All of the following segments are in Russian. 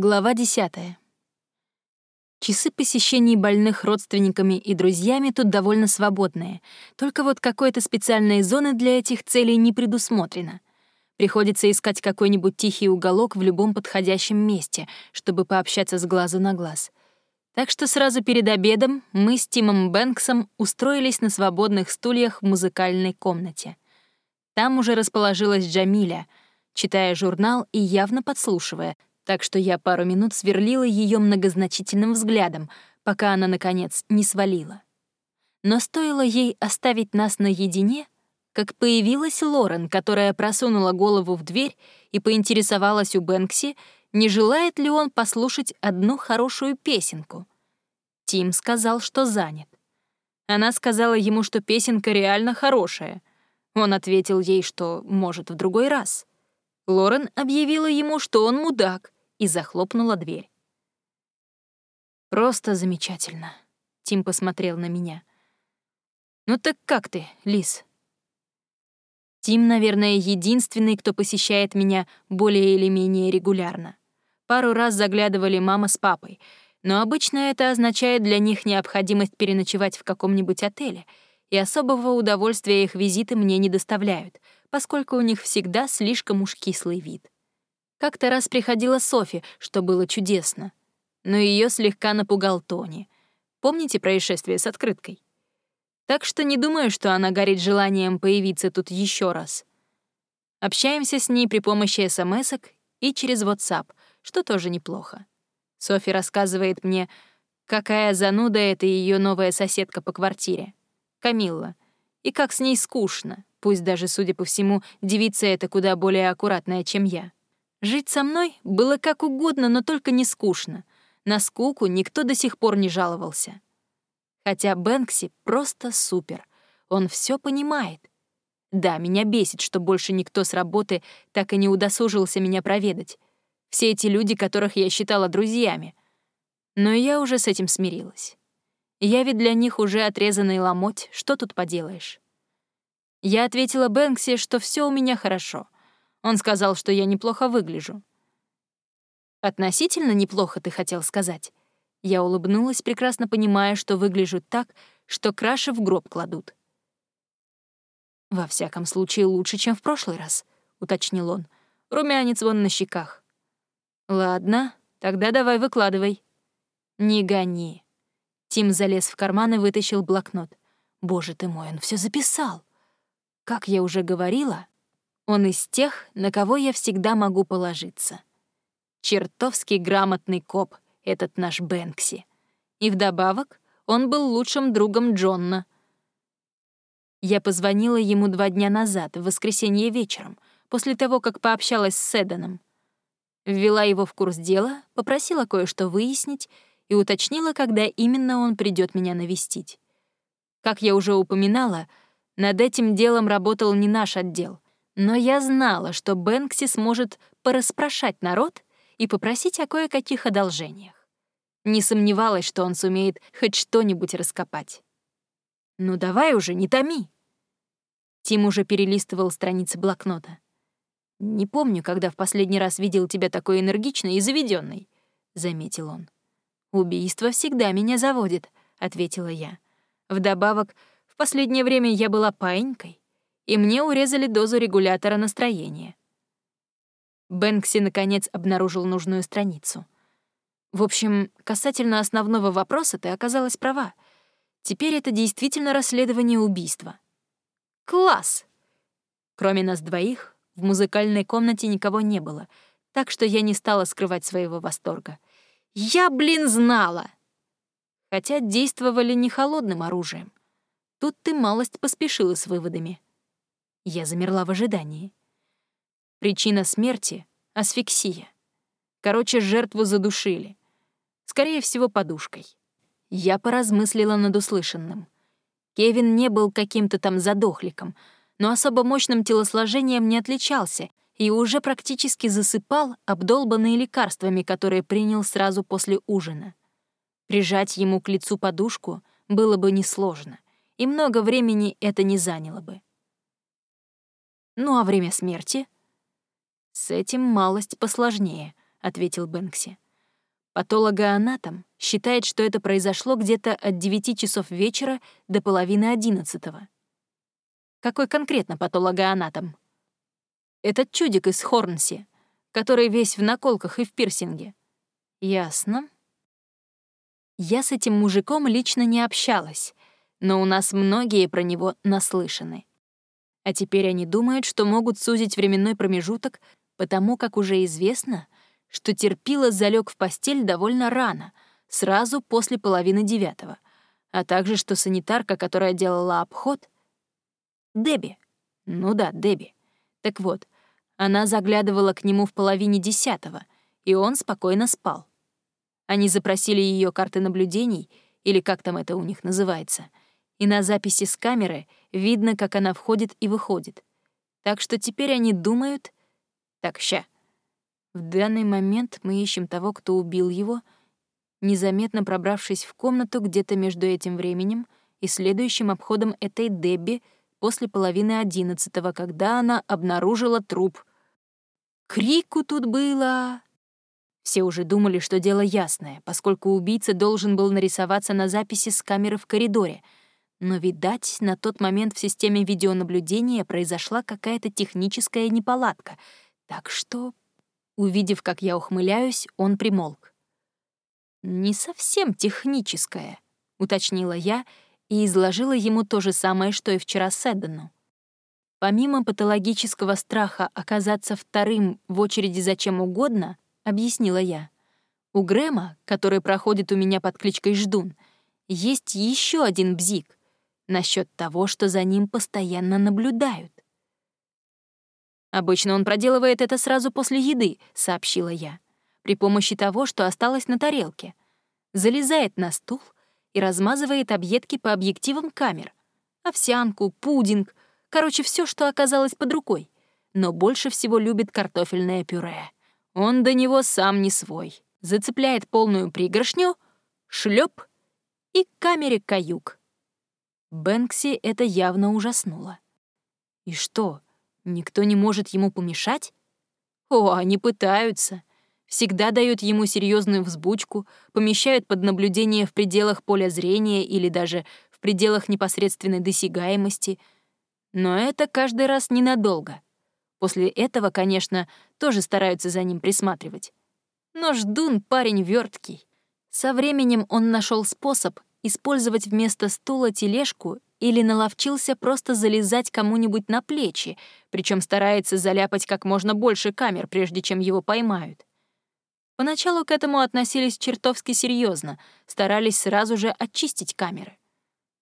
Глава 10. Часы посещений больных родственниками и друзьями тут довольно свободные, только вот какой-то специальной зоны для этих целей не предусмотрено. Приходится искать какой-нибудь тихий уголок в любом подходящем месте, чтобы пообщаться с глазу на глаз. Так что сразу перед обедом мы с Тимом Бэнксом устроились на свободных стульях в музыкальной комнате. Там уже расположилась Джамиля, читая журнал и явно подслушивая — так что я пару минут сверлила ее многозначительным взглядом, пока она, наконец, не свалила. Но стоило ей оставить нас наедине, как появилась Лорен, которая просунула голову в дверь и поинтересовалась у Бэнкси, не желает ли он послушать одну хорошую песенку. Тим сказал, что занят. Она сказала ему, что песенка реально хорошая. Он ответил ей, что может в другой раз. Лорен объявила ему, что он мудак, и захлопнула дверь. «Просто замечательно», — Тим посмотрел на меня. «Ну так как ты, Лис?» Тим, наверное, единственный, кто посещает меня более или менее регулярно. Пару раз заглядывали мама с папой, но обычно это означает для них необходимость переночевать в каком-нибудь отеле, и особого удовольствия их визиты мне не доставляют, поскольку у них всегда слишком уж кислый вид. Как-то раз приходила Софи, что было чудесно. Но ее слегка напугал Тони. Помните происшествие с открыткой? Так что не думаю, что она горит желанием появиться тут еще раз. Общаемся с ней при помощи смс и через WhatsApp, что тоже неплохо. Софи рассказывает мне, какая зануда это ее новая соседка по квартире, Камилла, и как с ней скучно, пусть даже, судя по всему, девица эта куда более аккуратная, чем я. Жить со мной было как угодно, но только не скучно. На скуку никто до сих пор не жаловался. Хотя Бэнкси просто супер. Он все понимает. Да, меня бесит, что больше никто с работы так и не удосужился меня проведать. Все эти люди, которых я считала друзьями. Но я уже с этим смирилась. Я ведь для них уже отрезанный ломоть, что тут поделаешь? Я ответила Бэнкси, что все у меня хорошо — он сказал, что я неплохо выгляжу. «Относительно неплохо, ты хотел сказать?» Я улыбнулась, прекрасно понимая, что выгляжу так, что краши в гроб кладут. «Во всяком случае, лучше, чем в прошлый раз», — уточнил он. «Румянец вон на щеках». «Ладно, тогда давай выкладывай». «Не гони». Тим залез в карман и вытащил блокнот. «Боже ты мой, он все записал!» Как я уже говорила, он из тех, на кого я всегда могу положиться. Чертовски грамотный коп, этот наш Бэнкси. И вдобавок он был лучшим другом Джонна. Я позвонила ему два дня назад, в воскресенье вечером, после того, как пообщалась с Седаном. Ввела его в курс дела, попросила кое-что выяснить и уточнила, когда именно он придет меня навестить. Как я уже упоминала, над этим делом работал не наш отдел — но я знала, что Бэнкси сможет пораспрашать народ и попросить о кое-каких одолжениях. Не сомневалась, что он сумеет хоть что-нибудь раскопать. «Ну давай уже, не томи!» Тим уже перелистывал страницы блокнота. «Не помню, когда в последний раз видел тебя такой энергичной и заведенной, заметил он. «Убийство всегда меня заводит», — ответила я. Вдобавок, в последнее время я была паинькой и мне урезали дозу регулятора настроения. Бэнкси, наконец, обнаружил нужную страницу. В общем, касательно основного вопроса ты оказалась права. Теперь это действительно расследование убийства. Класс! Кроме нас двоих, в музыкальной комнате никого не было, так что я не стала скрывать своего восторга. Я, блин, знала! Хотя действовали не холодным оружием. Тут ты малость поспешила с выводами. Я замерла в ожидании. Причина смерти — асфиксия. Короче, жертву задушили. Скорее всего, подушкой. Я поразмыслила над услышанным. Кевин не был каким-то там задохликом, но особо мощным телосложением не отличался и уже практически засыпал, обдолбанный лекарствами, которые принял сразу после ужина. Прижать ему к лицу подушку было бы несложно, и много времени это не заняло бы. Ну а время смерти? С этим малость посложнее, ответил Бэнкси. Патологоанатом считает, что это произошло где-то от 9 часов вечера до половины одиннадцатого. Какой конкретно патологоанатом? Этот чудик из Хорнси, который весь в наколках и в пирсинге. Ясно. Я с этим мужиком лично не общалась, но у нас многие про него наслышаны. А теперь они думают, что могут сузить временной промежуток, потому как уже известно, что терпила залег в постель довольно рано, сразу после половины девятого, а также что санитарка, которая делала обход... Дебби. Ну да, Дебби. Так вот, она заглядывала к нему в половине десятого, и он спокойно спал. Они запросили ее карты наблюдений, или как там это у них называется, и на записи с камеры видно, как она входит и выходит. Так что теперь они думают... Так, ща. В данный момент мы ищем того, кто убил его, незаметно пробравшись в комнату где-то между этим временем и следующим обходом этой Дебби после половины одиннадцатого, когда она обнаружила труп. Крику тут было... Все уже думали, что дело ясное, поскольку убийца должен был нарисоваться на записи с камеры в коридоре. Но, видать, на тот момент в системе видеонаблюдения произошла какая-то техническая неполадка. Так что, увидев, как я ухмыляюсь, он примолк. «Не совсем техническая», — уточнила я и изложила ему то же самое, что и вчера Сэддену. Помимо патологического страха оказаться вторым в очереди за чем угодно, объяснила я. У Грэма, который проходит у меня под кличкой Ждун, есть еще один бзик насчет того, что за ним постоянно наблюдают. «Обычно он проделывает это сразу после еды», — сообщила я, при помощи того, что осталось на тарелке. Залезает на стул и размазывает объедки по объективам камер. Овсянку, пудинг, короче, все, что оказалось под рукой. Но больше всего любит картофельное пюре. Он до него сам не свой. Зацепляет полную пригоршню, шлеп и камере каюк. Бэнкси это явно ужаснуло. И что, никто не может ему помешать? О, они пытаются. Всегда дают ему серьезную взбучку, помещают под наблюдение в пределах поля зрения или даже в пределах непосредственной досягаемости. Но это каждый раз ненадолго — После этого, конечно, тоже стараются за ним присматривать. Но ждун парень верткий. Со временем он нашел способ использовать вместо стула тележку или наловчился просто залезать кому-нибудь на плечи, причем старается заляпать как можно больше камер, прежде чем его поймают. Поначалу к этому относились чертовски серьезно, старались сразу же очистить камеры.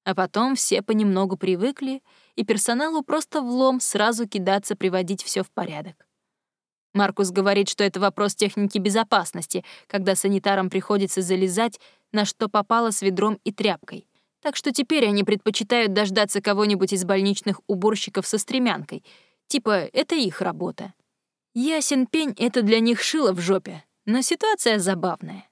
А потом все понемногу привыкли, и персоналу просто влом сразу кидаться приводить все в порядок. Маркус говорит, что это вопрос техники безопасности, когда санитарам приходится залезать, на что попало с ведром и тряпкой. Так что теперь они предпочитают дождаться кого-нибудь из больничных уборщиков со стремянкой. Типа, это их работа. Ясен пень — это для них шило в жопе, но ситуация забавная.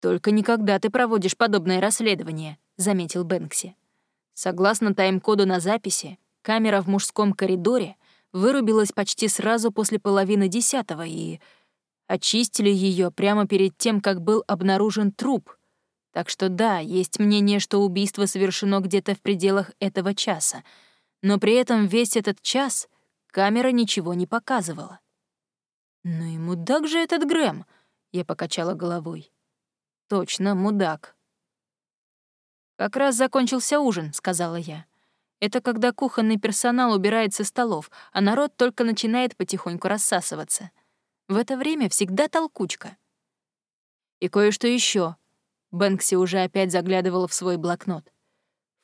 «Только никогда ты проводишь подобное расследование», заметил Бэнкси. Согласно тайм-коду на записи, камера в мужском коридоре вырубилась почти сразу после половины десятого и очистили ее прямо перед тем, как был обнаружен труп. Так что да, есть мнение, что убийство совершено где-то в пределах этого часа, но при этом весь этот час камера ничего не показывала. «Ну и мудак же этот Грэм!» — я покачала головой. «Точно, мудак. «Как раз закончился ужин», — сказала я. «Это когда кухонный персонал убирает со столов, а народ только начинает потихоньку рассасываться. В это время всегда толкучка». «И кое-что еще. Бэнкси уже опять заглядывала в свой блокнот.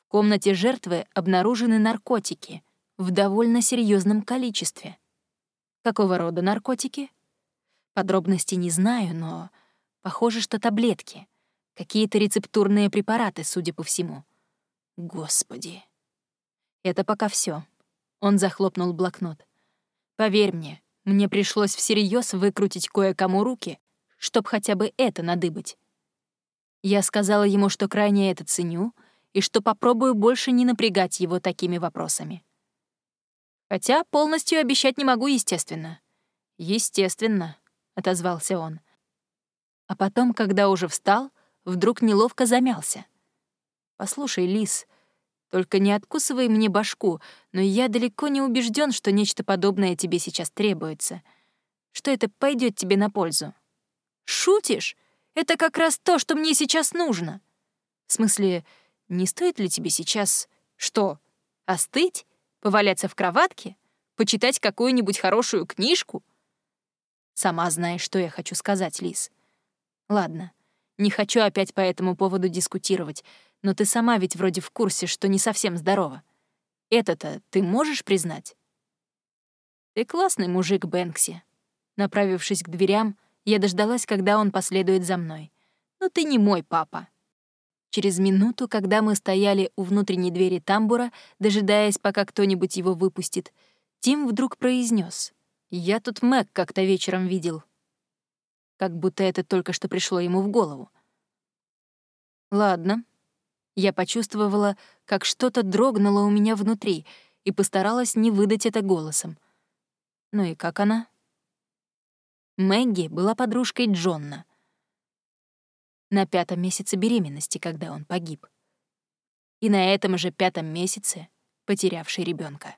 В комнате жертвы обнаружены наркотики в довольно серьезном количестве. Какого рода наркотики? Подробности не знаю, но похоже, что таблетки — Какие-то рецептурные препараты, судя по всему. Господи. Это пока все. Он захлопнул блокнот. Поверь мне, мне пришлось всерьез выкрутить кое-кому руки, чтоб хотя бы это надыбать. Я сказала ему, что крайне это ценю, и что попробую больше не напрягать его такими вопросами. Хотя полностью обещать не могу, естественно. «Естественно», — отозвался он. А потом, когда уже встал, вдруг неловко замялся. «Послушай, Лис, только не откусывай мне башку, но я далеко не убежден, что нечто подобное тебе сейчас требуется. Что это пойдет тебе на пользу?» «Шутишь? Это как раз то, что мне сейчас нужно!» «В смысле, не стоит ли тебе сейчас... что, остыть? Поваляться в кроватке? Почитать какую-нибудь хорошую книжку?» Сама знаешь, что я хочу сказать, Лис. Ладно, не хочу опять по этому поводу дискутировать, но ты сама ведь вроде в курсе, что не совсем здорова. Это-то ты можешь признать? Ты классный мужик, Бэнкси. Направившись к дверям, я дождалась, когда он последует за мной. Но ты не мой папа. Через минуту, когда мы стояли у внутренней двери тамбура, дожидаясь, пока кто-нибудь его выпустит, Тим вдруг произнес: я тут Мэг как-то вечером видел. Как будто это только что пришло ему в голову. Ладно. Я почувствовала, как что-то дрогнуло у меня внутри и постаралась не выдать это голосом. Ну и как она? Мэгги была подружкой Джонна. На пятом месяце беременности, когда он погиб. И на этом же пятом месяце потерявший ребенка.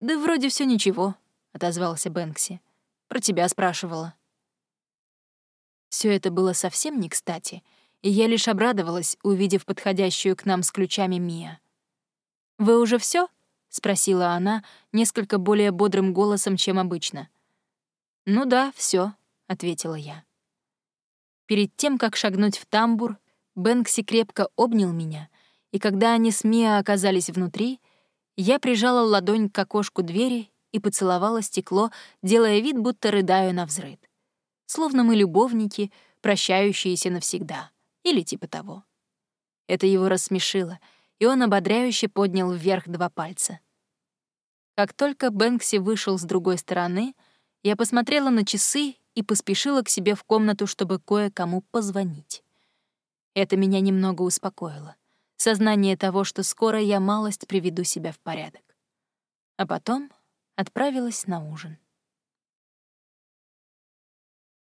Да вроде все ничего, — отозвался Бэнкси. «Про тебя спрашивала». Все это было совсем не кстати, и я лишь обрадовалась, увидев подходящую к нам с ключами Мия. «Вы уже все? спросила она несколько более бодрым голосом, чем обычно. «Ну да, все, ответила я. Перед тем, как шагнуть в тамбур, Бэнкси крепко обнял меня, и когда они с Мия оказались внутри, я прижала ладонь к окошку двери и поцеловала стекло, делая вид, будто рыдаю на взрыд. Словно мы любовники, прощающиеся навсегда, или типа того. Это его рассмешило, и он ободряюще поднял вверх два пальца. Как только Бэнкси вышел с другой стороны, я посмотрела на часы и поспешила к себе в комнату, чтобы кое-кому позвонить. Это меня немного успокоило. Сознание того, что скоро я малость приведу себя в порядок. А потом отправилась на ужин.